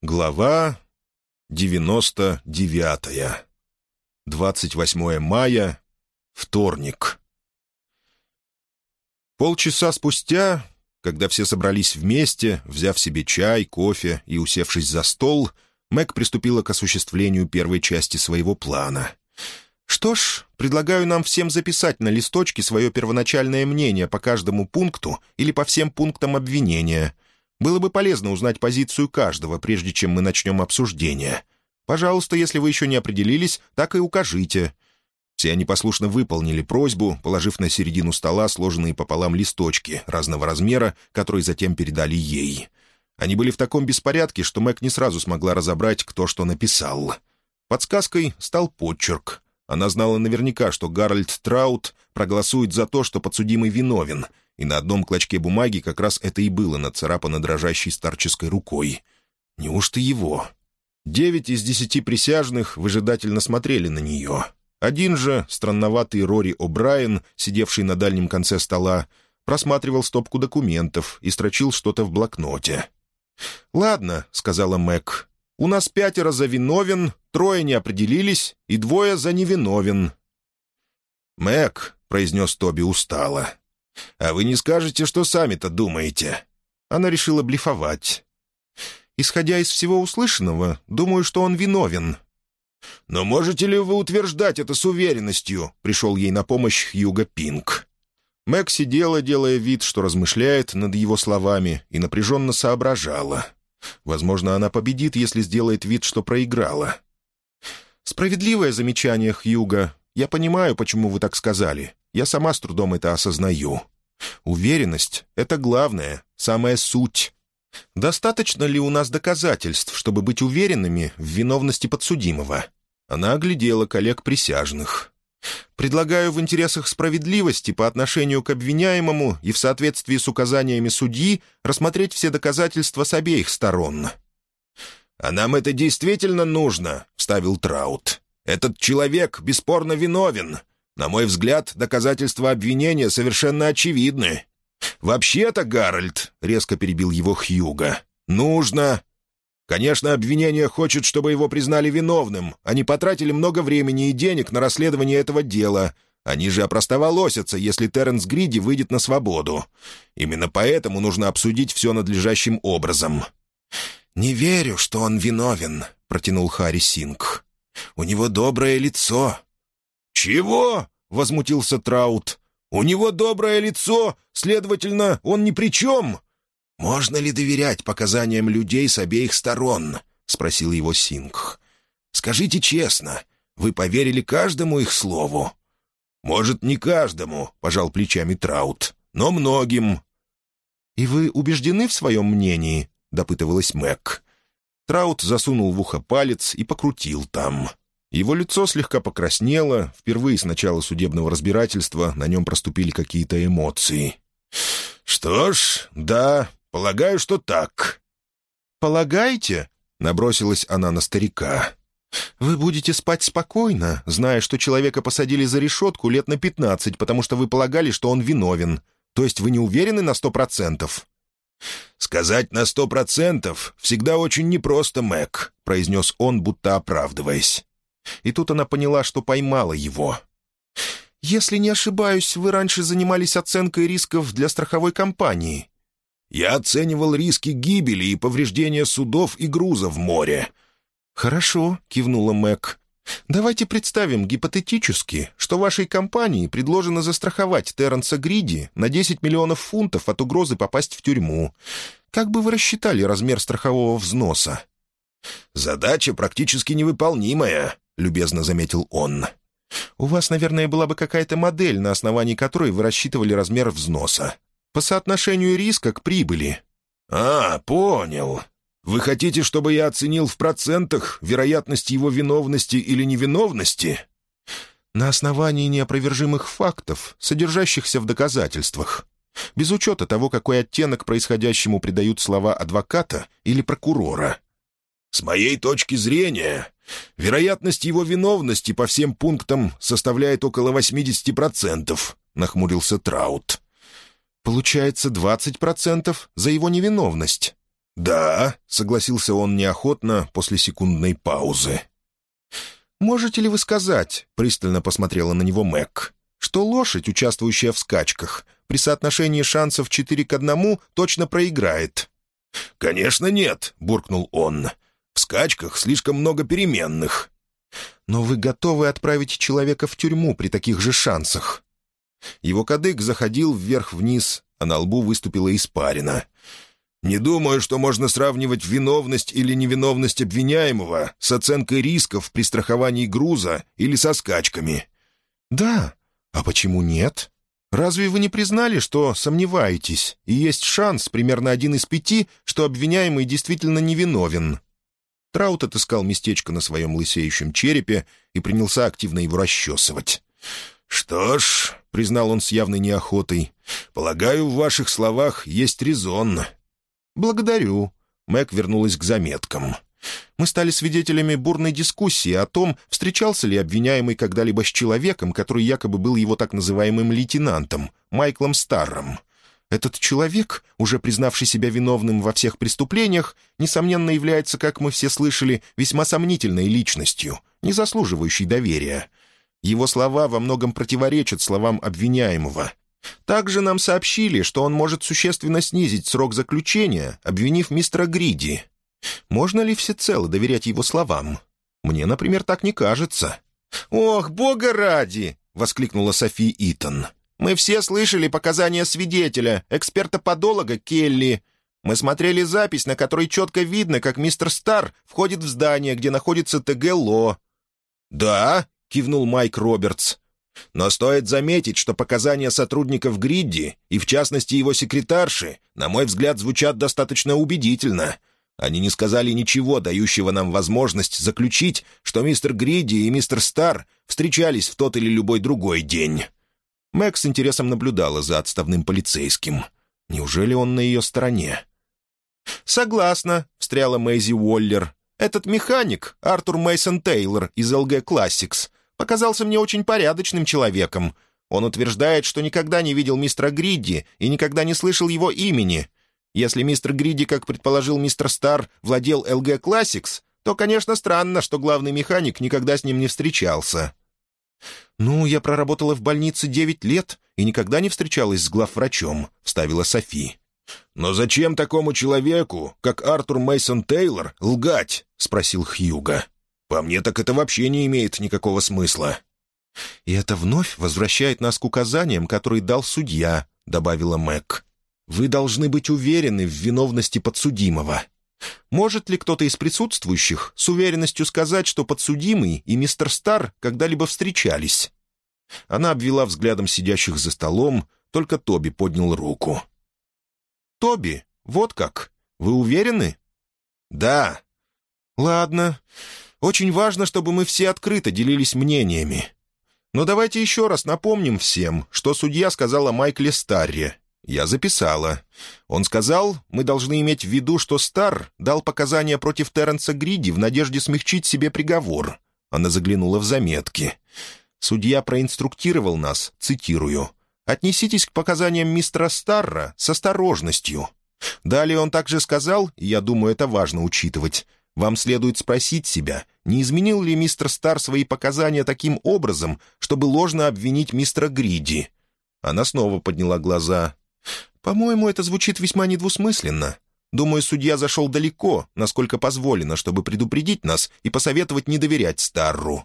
Глава 99. 28 мая. Вторник. Полчаса спустя, когда все собрались вместе, взяв себе чай, кофе и усевшись за стол, Мэг приступила к осуществлению первой части своего плана. «Что ж, предлагаю нам всем записать на листочке свое первоначальное мнение по каждому пункту или по всем пунктам обвинения. Было бы полезно узнать позицию каждого, прежде чем мы начнем обсуждение. Пожалуйста, если вы еще не определились, так и укажите». Все они послушно выполнили просьбу, положив на середину стола сложенные пополам листочки разного размера, которые затем передали ей. Они были в таком беспорядке, что Мэг не сразу смогла разобрать, кто что написал. Подсказкой стал подчерк. Она знала наверняка, что Гарольд Траут проголосует за то, что подсудимый виновен, и на одном клочке бумаги как раз это и было нацарапано дрожащей старческой рукой. Неужто его? Девять из десяти присяжных выжидательно смотрели на нее — один же, странноватый Рори О'Брайен, сидевший на дальнем конце стола, просматривал стопку документов и строчил что-то в блокноте. «Ладно», — сказала Мэг, — «у нас пятеро за виновен, трое не определились и двое за невиновен». «Мэг», — произнес Тоби устало, — «а вы не скажете, что сами-то думаете?» Она решила блефовать. «Исходя из всего услышанного, думаю, что он виновен», «Но можете ли вы утверждать это с уверенностью?» — пришел ей на помощь Хьюго Пинк. Мэг сидела, делая вид, что размышляет над его словами, и напряженно соображала. Возможно, она победит, если сделает вид, что проиграла. «Справедливое замечание, Хьюго. Я понимаю, почему вы так сказали. Я сама с трудом это осознаю. Уверенность — это главное, самая суть. Достаточно ли у нас доказательств, чтобы быть уверенными в виновности подсудимого? Она оглядела коллег присяжных. «Предлагаю в интересах справедливости по отношению к обвиняемому и в соответствии с указаниями судьи рассмотреть все доказательства с обеих сторон». «А нам это действительно нужно», — вставил Траут. «Этот человек бесспорно виновен. На мой взгляд, доказательства обвинения совершенно очевидны. «Вообще-то, Гарольд», — резко перебил его Хьюга, — «нужно...» Конечно, обвинение хочет, чтобы его признали виновным. Они потратили много времени и денег на расследование этого дела. Они же опростоволосятся, если Терренс Гриди выйдет на свободу. Именно поэтому нужно обсудить все надлежащим образом». «Не верю, что он виновен», — протянул Харри Синг. «У него доброе лицо». «Чего?» — возмутился Траут. У него доброе лицо, следовательно, он ни при чем». «Можно ли доверять показаниям людей с обеих сторон?» — спросил его Сингх. «Скажите честно, вы поверили каждому их слову?» «Может, не каждому», — пожал плечами Траут, — «но многим». «И вы убеждены в своем мнении?» — допытывалась Мэг. Траут засунул в ухо палец и покрутил там. Его лицо слегка покраснело, впервые с начала судебного разбирательства на нем проступили какие-то эмоции. «Что ж, да, полагаю, что так». «Полагаете?» — набросилась она на старика. «Вы будете спать спокойно, зная, что человека посадили за решетку лет на пятнадцать, потому что вы полагали, что он виновен. То есть вы не уверены на сто процентов?» «Сказать на сто процентов всегда очень непросто, Мэг», — произнес он, будто оправдываясь. И тут она поняла, что поймала его. «Если не ошибаюсь, вы раньше занимались оценкой рисков для страховой компании». «Я оценивал риски гибели и повреждения судов и груза в море». «Хорошо», — кивнула Мэг. «Давайте представим гипотетически, что вашей компании предложено застраховать Терренса Гриди на 10 миллионов фунтов от угрозы попасть в тюрьму. Как бы вы рассчитали размер страхового взноса?» «Задача практически невыполнимая», — любезно заметил он. «У вас, наверное, была бы какая-то модель, на основании которой вы рассчитывали размер взноса. По соотношению риска к прибыли». «А, понял. Вы хотите, чтобы я оценил в процентах вероятность его виновности или невиновности?» «На основании неопровержимых фактов, содержащихся в доказательствах. Без учета того, какой оттенок происходящему придают слова адвоката или прокурора». «С моей точки зрения, Вероятность его виновности по всем пунктам составляет около 80%, — нахмурился Траут. Получается 20% за его невиновность. «Да», — согласился он неохотно после секундной паузы. «Можете ли вы сказать», — пристально посмотрела на него Мэг, «что лошадь, участвующая в скачках, при соотношении шансов четыре к одному точно проиграет?» «Конечно нет», — буркнул он. «В скачках слишком много переменных». «Но вы готовы отправить человека в тюрьму при таких же шансах?» Его кадык заходил вверх-вниз, а на лбу выступила испарина. Не думаю, что можно сравнивать виновность или невиновность обвиняемого с оценкой рисков при страховании груза или со скачками». «Да. А почему нет? Разве вы не признали, что сомневаетесь, и есть шанс, примерно один из пяти, что обвиняемый действительно невиновен?» Траут отыскал местечко на своем лысеющем черепе и принялся активно его расчесывать. «Что ж», — признал он с явной неохотой, — «полагаю, в ваших словах есть резон. «Благодарю». Мэг вернулась к заметкам. Мы стали свидетелями бурной дискуссии о том, встречался ли обвиняемый когда-либо с человеком, который якобы был его так называемым лейтенантом, Майклом Старром. Этот человек, уже признавший себя виновным во всех преступлениях, несомненно является, как мы все слышали, весьма сомнительной личностью, не заслуживающей доверия. Его слова во многом противоречат словам обвиняемого, также нам сообщили, что он может существенно снизить срок заключения, обвинив мистера Гриди. Можно ли всецело доверять его словам? Мне, например, так не кажется». «Ох, бога ради!» — воскликнула Софи Итон. «Мы все слышали показания свидетеля, эксперта-подолога Келли. Мы смотрели запись, на которой четко видно, как мистер Стар входит в здание, где находится ТГ Ло». «Да», — кивнул Майк Робертс. Но стоит заметить, что показания сотрудников Гридди, и в частности его секретарши, на мой взгляд, звучат достаточно убедительно. Они не сказали ничего, дающего нам возможность заключить, что мистер Гридди и мистер Стар встречались в тот или любой другой день. Мэг с интересом наблюдала за отставным полицейским. Неужели он на ее стороне? «Согласна», — встряла Мэйзи Уоллер. «Этот механик, Артур Мейсон Тейлор из LG Classics, показался мне очень порядочным человеком. Он утверждает, что никогда не видел мистера Гридди и никогда не слышал его имени. Если мистер Гридди, как предположил мистер Стар, владел LG Classics, то, конечно, странно, что главный механик никогда с ним не встречался. «Ну, я проработала в больнице девять лет и никогда не встречалась с главврачом», — вставила Софи. «Но зачем такому человеку, как Артур Мейсон Тейлор, лгать?» — спросил Хьюга. По мне так это вообще не имеет никакого смысла». «И это вновь возвращает нас к указаниям, которые дал судья», — добавила Мэг. «Вы должны быть уверены в виновности подсудимого. Может ли кто-то из присутствующих с уверенностью сказать, что подсудимый и мистер Стар когда-либо встречались?» Она обвела взглядом сидящих за столом, только Тоби поднял руку. «Тоби, вот как. Вы уверены?» «Да». «Ладно. Очень важно, чтобы мы все открыто делились мнениями. Но давайте еще раз напомним всем, что судья сказал о Майкле Старре. Я записала. Он сказал, мы должны иметь в виду, что Стар дал показания против Терренса Гриди в надежде смягчить себе приговор. Она заглянула в заметки. Судья проинструктировал нас, цитирую, «Отнеситесь к показаниям мистера Старра с осторожностью». Далее он также сказал, и я думаю, это важно учитывать, вам следует спросить себя, не изменил ли мистер Стар свои показания таким образом, чтобы ложно обвинить мистера Гриди. Она снова подняла глаза. «По-моему, это звучит весьма недвусмысленно. Думаю, судья зашел далеко, насколько позволено, чтобы предупредить нас и посоветовать не доверять Старру».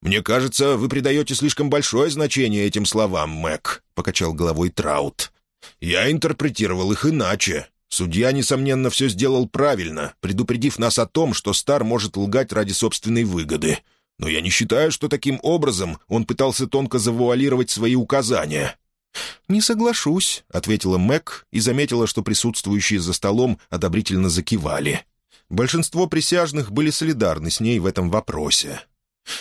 «Мне кажется, вы придаете слишком большое значение этим словам, Мэг», — покачал головой Траут. «Я интерпретировал их иначе. Судья, несомненно, все сделал правильно, предупредив нас о том, что Стар может лгать ради собственной выгоды. Но я не считаю, что таким образом он пытался тонко завуалировать свои указания». «Не соглашусь», — ответила Мэг и заметила, что присутствующие за столом одобрительно закивали. Большинство присяжных были солидарны с ней в этом вопросе.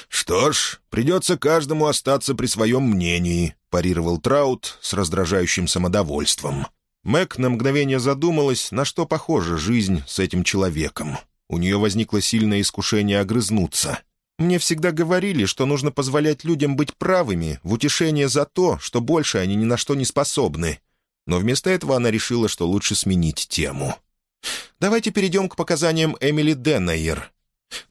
«Что ж, придется каждому остаться при своем мнении», — парировал Траут с раздражающим самодовольством. Мэг на мгновение задумалась, на что похожа жизнь с этим человеком. У нее возникло сильное искушение огрызнуться. «Мне всегда говорили, что нужно позволять людям быть правыми в утешение за то, что больше они ни на что не способны». Но вместо этого она решила, что лучше сменить тему. Давайте перейдем к показаниям Эмили Деннайер.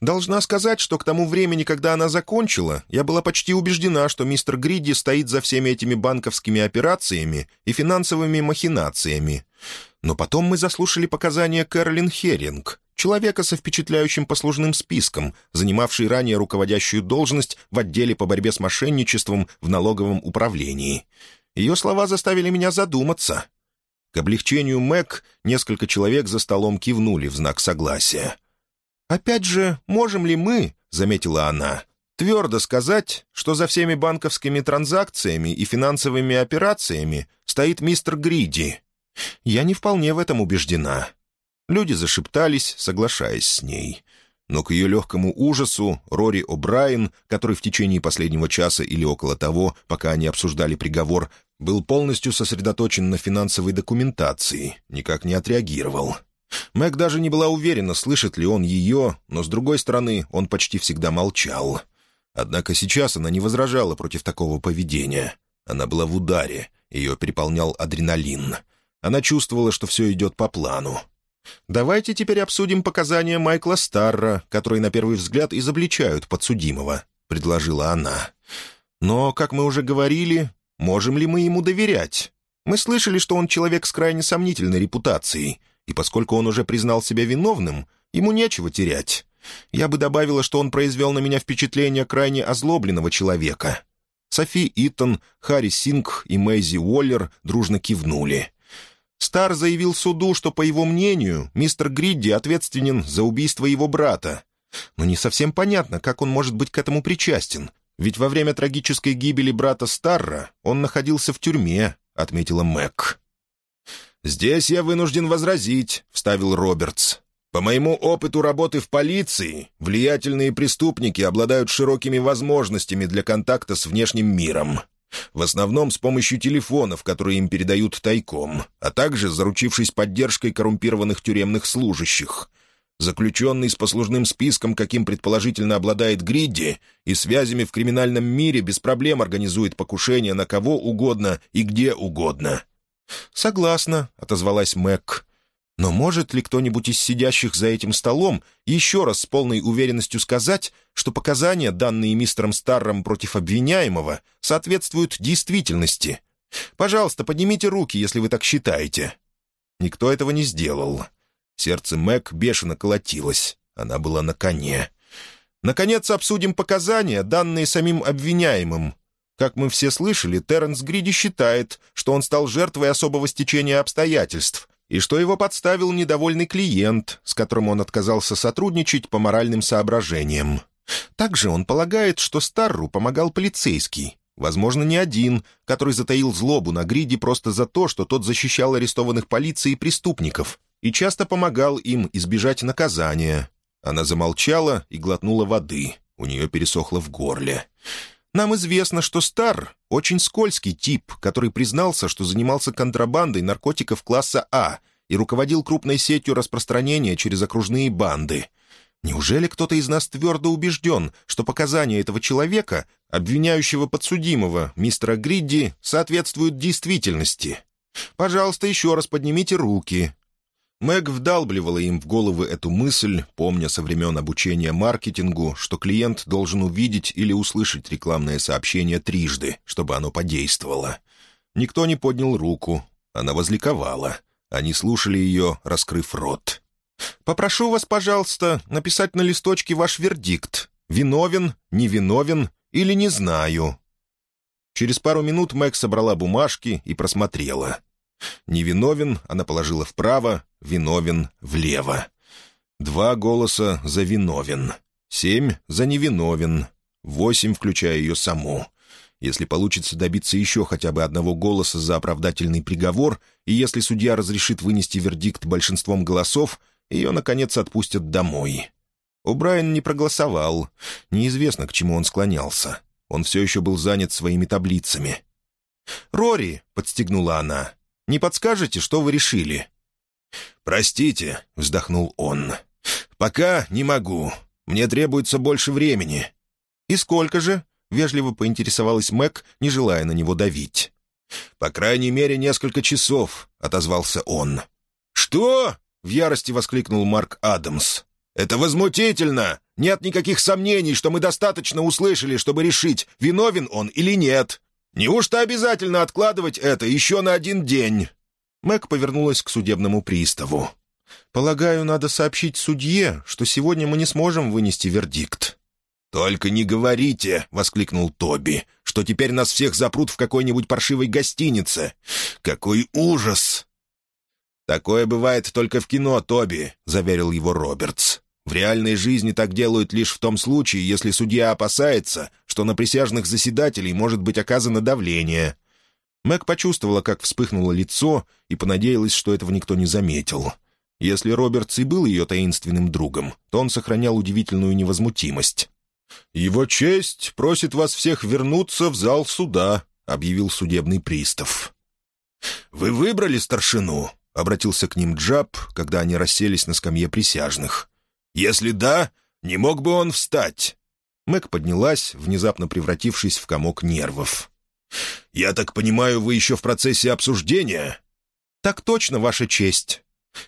Должна сказать, что к тому времени, когда она закончила, я была почти убеждена, что мистер Гриди стоит за всеми этими банковскими операциями и финансовыми махинациями. Но потом мы заслушали показания Кэролин Херинг, человека со впечатляющим послужным списком, занимавший ранее руководящую должность в отделе по борьбе с мошенничеством в налоговом управлении. Ее слова заставили меня задуматься. К облегчению Мэг несколько человек за столом кивнули в знак согласия. «Опять же, можем ли мы, — заметила она, — твердо сказать, что за всеми банковскими транзакциями и финансовыми операциями стоит мистер Гриди? Я не вполне в этом убеждена». Люди зашептались, соглашаясь с ней. Но к ее легкому ужасу Рори О'Брайен, который в течение последнего часа или около того, пока они обсуждали приговор, был полностью сосредоточен на финансовой документации, никак не отреагировал. Мэг даже не была уверена, слышит ли он ее, но, с другой стороны, он почти всегда молчал. Однако сейчас она не возражала против такого поведения. Она была в ударе, ее переполнял адреналин. Она чувствовала, что все идет по плану. «Давайте теперь обсудим показания Майкла Старра, которые на первый взгляд изобличают подсудимого», — предложила она. «Но, как мы уже говорили, можем ли мы ему доверять? Мы слышали, что он человек с крайне сомнительной репутацией, и поскольку он уже признал себя виновным, ему нечего терять. Я бы добавила, что он произвел на меня впечатление крайне озлобленного человека». Софи Итон, Харри Синг и Мэйзи Уоллер дружно кивнули. Стар заявил суду, что, по его мнению, мистер Гридди ответственен за убийство его брата. Но не совсем понятно, как он может быть к этому причастен, ведь во время трагической гибели брата Старра он находился в тюрьме, отметила Мэг. «Здесь я вынужден возразить», — вставил Робертс. «По моему опыту работы в полиции, влиятельные преступники обладают широкими возможностями для контакта с внешним миром. В основном с помощью телефонов, которые им передают тайком, а также заручившись поддержкой коррумпированных тюремных служащих. Заключенный с послужным списком, каким предположительно обладает Гридди, и связями в криминальном мире без проблем организует покушение на кого угодно и где угодно. «Согласна», — отозвалась Мэг. «Но может ли кто-нибудь из сидящих за этим столом еще раз с полной уверенностью сказать, что показания, данные мистером Старром против обвиняемого, соответствуют действительности? Пожалуйста, поднимите руки, если вы так считаете». Никто этого не сделал. Сердце Мэг бешено колотилось. Она была на коне. «Наконец обсудим показания, данные самим обвиняемым», как мы все слышали, Терренс Гриди считает, что он стал жертвой особого стечения обстоятельств, и что его подставил недовольный клиент, с которым он отказался сотрудничать по моральным соображениям. Также он полагает, что Старру помогал полицейский, возможно, не один, который затаил злобу на Гриди просто за то, что тот защищал арестованных полицией преступников и часто помогал им избежать наказания. Она замолчала и глотнула воды. У нее пересохло в горле. Нам известно, что Стар — очень скользкий тип, который признался, что занимался контрабандой наркотиков класса А и руководил крупной сетью распространения через окружные банды. Неужели кто-то из нас твердо убежден, что показания этого человека, обвиняющего подсудимого, мистера Гридди, соответствуют действительности? Пожалуйста, еще раз поднимите руки. Мэг вдалбливала им в головы эту мысль, помня со времен обучения маркетингу, что клиент должен увидеть или услышать рекламное сообщение трижды, чтобы оно подействовало. Никто не поднял руку. Она возликовала. Они слушали ее, раскрыв рот. «Попрошу вас, пожалуйста, написать на листочке ваш вердикт. Виновен, невиновен или не знаю». Через пару минут Мэг собрала бумажки и просмотрела — Невиновен она положила вправо, виновен влево. Два голоса за виновен, семь за невиновен, восемь, включая ее саму. Если получится добиться еще хотя бы одного голоса за оправдательный приговор, и если судья разрешит вынести вердикт большинством голосов, ее, наконец, отпустят домой. Брайан не проголосовал. Неизвестно, к чему он склонялся. Он все еще был занят своими таблицами. «Рори!» — подстегнула она. Не подскажете, что вы решили?» «Простите», — вздохнул он. «Пока не могу. Мне требуется больше времени». «И сколько же?» — вежливо поинтересовалась Мэг, не желая на него давить. «По крайней мере, несколько часов», — отозвался он. «Что?» — в ярости воскликнул Марк Адамс. «Это возмутительно! Нет никаких сомнений, что мы достаточно услышали, чтобы решить, виновен он или нет. Неужто обязательно откладывать это еще на один день?» Мэг повернулась к судебному приставу. «Полагаю, надо сообщить судье, что сегодня мы не сможем вынести вердикт». «Только не говорите!» — воскликнул Тоби, «что теперь нас всех запрут в какой-нибудь паршивой гостинице. Какой ужас!» «Такое бывает только в кино, Тоби», — заверил его Робертс. «В реальной жизни так делают лишь в том случае, если судья опасается, что на присяжных заседателей может быть оказано давление». Мэг почувствовала, как вспыхнуло лицо, и понадеялась, что этого никто не заметил. Если Робертс и был ее таинственным другом, то он сохранял удивительную невозмутимость. «Его честь просит вас всех вернуться в зал суда», — объявил судебный пристав. «Вы выбрали старшину?» — обратился к ним Джаб, когда они расселись на скамье присяжных. «Если да, не мог бы он встать?» Мэг поднялась, внезапно превратившись в комок нервов. «Я так понимаю, вы еще в процессе обсуждения?» «Так точно, Ваша честь».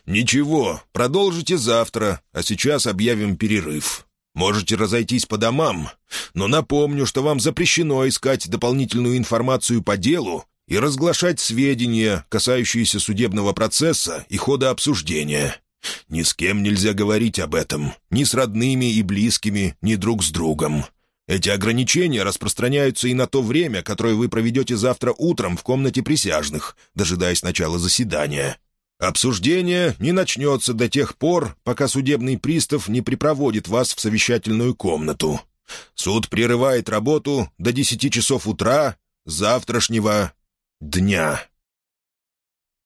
«Ничего, продолжите завтра, а сейчас объявим перерыв. Можете разойтись по домам, но напомню, что вам запрещено искать дополнительную информацию по делу и разглашать сведения, касающиеся судебного процесса и хода обсуждения. Ни с кем нельзя говорить об этом, ни с родными и близкими, ни друг с другом. Эти ограничения распространяются и на то время, которое вы проведете завтра утром в комнате присяжных, дожидаясь начала заседания. Обсуждение не начнется до тех пор, пока судебный пристав не припроводит вас в совещательную комнату. Суд прерывает работу до десяти часов утра завтрашнего дня».